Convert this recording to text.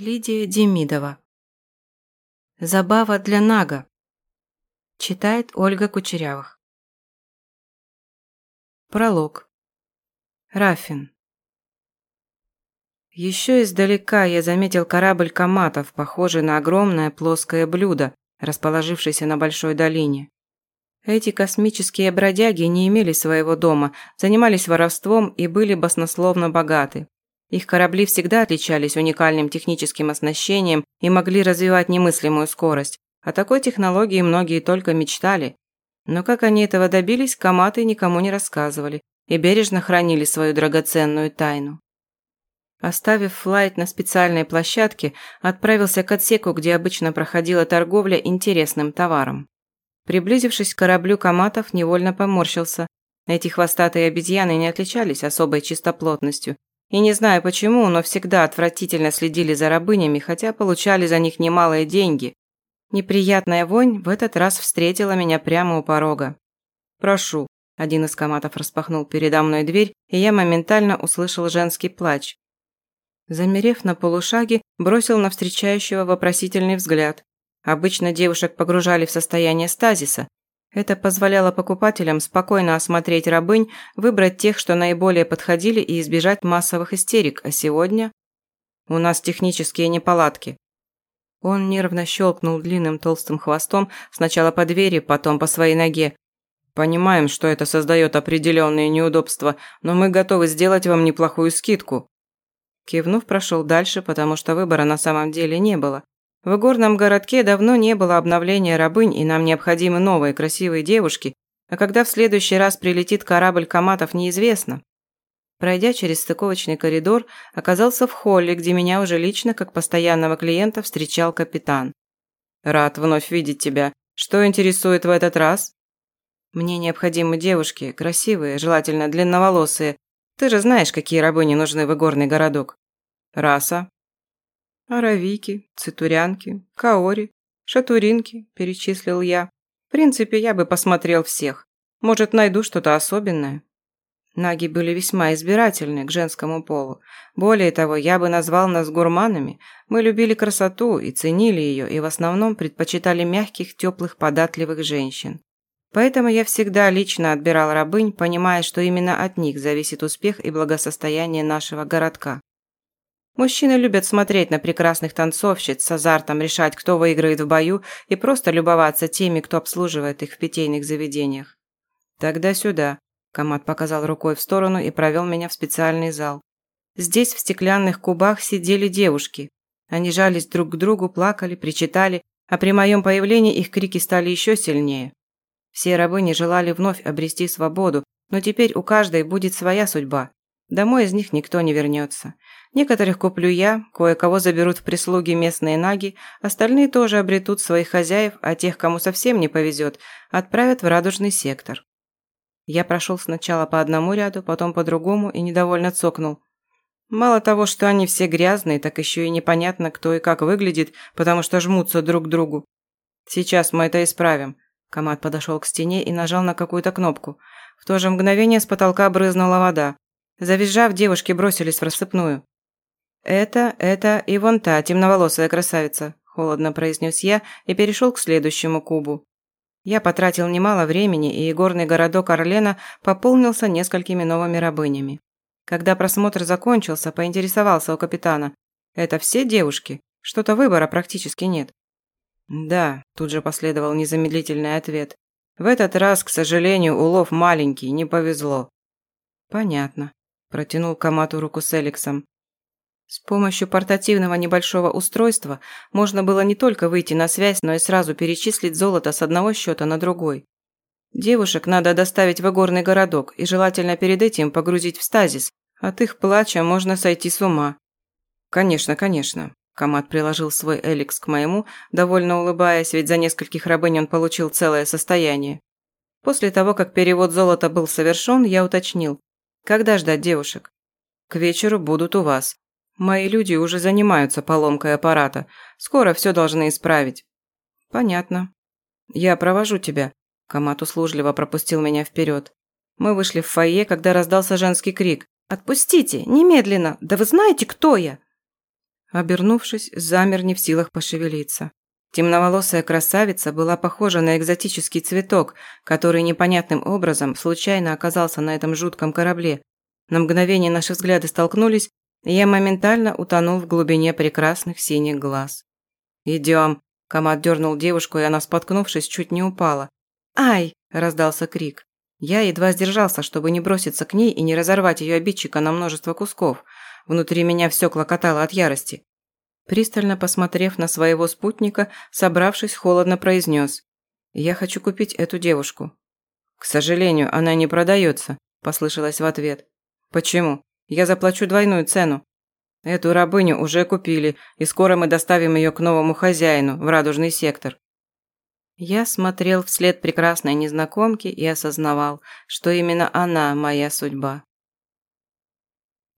Лидия Демидова. Забава для Нага. Читает Ольга Кучерявых. Пролог. Рафин. Еще издалека я заметил корабль коматов, похожий на огромное плоское блюдо, расположившееся на большой долине. Эти космические бродяги не имели своего дома, занимались воровством и были баснословно богаты. Их корабли всегда отличались уникальным техническим оснащением и могли развивать немыслимую скорость. О такой технологии многие только мечтали. Но как они этого добились, коматы никому не рассказывали и бережно хранили свою драгоценную тайну. Оставив флайт на специальной площадке, отправился к отсеку, где обычно проходила торговля интересным товаром. Приблизившись к кораблю коматов, невольно поморщился. Эти хвостатые обезьяны не отличались особой чистоплотностью и не знаю почему, но всегда отвратительно следили за рабынями, хотя получали за них немалые деньги. Неприятная вонь в этот раз встретила меня прямо у порога. «Прошу». Один из коматов распахнул передо мной дверь, и я моментально услышал женский плач. Замерев на полушаге, бросил на встречающего вопросительный взгляд. Обычно девушек погружали в состояние стазиса, это позволяло покупателям спокойно осмотреть рабынь, выбрать тех, что наиболее подходили, и избежать массовых истерик. А сегодня у нас технические неполадки. Он нервно щелкнул длинным толстым хвостом сначала по двери, потом по своей ноге. Понимаем, что это создает определенные неудобства, но мы готовы сделать вам неплохую скидку. Кивнув, прошел дальше, потому что выбора на самом деле не было. В горном городке давно не было обновления рабынь, и нам необходимы новые красивые девушки, а когда в следующий раз прилетит корабль коматов, неизвестно. Пройдя через стыковочный коридор, оказался в холле, где меня уже лично, как постоянного клиента, встречал капитан. «Рад вновь видеть тебя. Что интересует в этот раз?» «Мне необходимы девушки, красивые, желательно длинноволосые. Ты же знаешь, какие рабыни нужны в игорный городок». «Раса?» «Аравики, цитурянки, каори, шатуринки», – перечислил я. «В принципе, я бы посмотрел всех. Может, найду что-то особенное». Наги были весьма избирательны к женскому полу. Более того, я бы назвал нас гурманами. Мы любили красоту и ценили ее, и в основном предпочитали мягких, теплых, податливых женщин. Поэтому я всегда лично отбирал рабынь, понимая, что именно от них зависит успех и благосостояние нашего городка. Мужчины любят смотреть на прекрасных танцовщиц, с азартом решать, кто выиграет в бою, и просто любоваться теми, кто обслуживает их в питейных заведениях. «Тогда сюда», – Камат показал рукой в сторону и провел меня в специальный зал. Здесь в стеклянных кубах сидели девушки. Они жались друг к другу, плакали, причитали, а при моем появлении их крики стали еще сильнее. Все рабыни желали вновь обрести свободу, но теперь у каждой будет своя судьба. Домой из них никто не вернется. Некоторых куплю я, кое-кого заберут в прислуги местные наги, остальные тоже обретут своих хозяев, а тех, кому совсем не повезет, отправят в радужный сектор. Я прошел сначала по одному ряду, потом по другому и недовольно цокнул. Мало того, что они все грязные, так еще и непонятно, кто и как выглядит, потому что жмутся друг к другу. Сейчас мы это исправим. Камат подошел к стене и нажал на какую-то кнопку. В то же мгновение с потолка брызнула вода. Завизжав, девушки бросились в рассыпную. «Это, это и вон та темноволосая красавица», – холодно произнес я и перешел к следующему кубу. Я потратил немало времени, и игорный городок Орлена пополнился несколькими новыми рабынями. Когда просмотр закончился, поинтересовался у капитана. «Это все девушки? Что-то выбора практически нет». «Да», – тут же последовал незамедлительный ответ. «В этот раз, к сожалению, улов маленький, не повезло». «Понятно. Протянул Камату руку с Эликсом. С помощью портативного небольшого устройства можно было не только выйти на связь, но и сразу перечислить золото с одного счета на другой. Девушек надо доставить в игорный городок и желательно перед этим погрузить в стазис. От их плача можно сойти с ума. Конечно, конечно. Камат приложил свой эликс к моему, довольно улыбаясь, ведь за нескольких рабынь он получил целое состояние. После того, как перевод золота был совершен, я уточнил. Когда ждать девушек? К вечеру будут у вас. Мои люди уже занимаются поломкой аппарата. Скоро все должны исправить. Понятно. Я провожу тебя. Камат услужливо пропустил меня вперед. Мы вышли в фойе, когда раздался женский крик. «Отпустите! Немедленно! Да вы знаете, кто я!» Обернувшись, замер не в силах пошевелиться. Темноволосая красавица была похожа на экзотический цветок, который непонятным образом случайно оказался на этом жутком корабле. На мгновение наши взгляды столкнулись, и я моментально утонул в глубине прекрасных синих глаз. «Идем», – Камат дернул девушку, и она, споткнувшись, чуть не упала. «Ай!» – раздался крик. Я едва сдержался, чтобы не броситься к ней и не разорвать ее обидчика на множество кусков. Внутри меня все клокотало от ярости. Пристально посмотрев на своего спутника, собравшись, холодно произнес. «Я хочу купить эту девушку». «К сожалению, она не продается», – послышалось в ответ. «Почему? Я заплачу двойную цену». «Эту рабыню уже купили, и скоро мы доставим ее к новому хозяину, в радужный сектор». Я смотрел вслед прекрасной незнакомки и осознавал, что именно она моя судьба.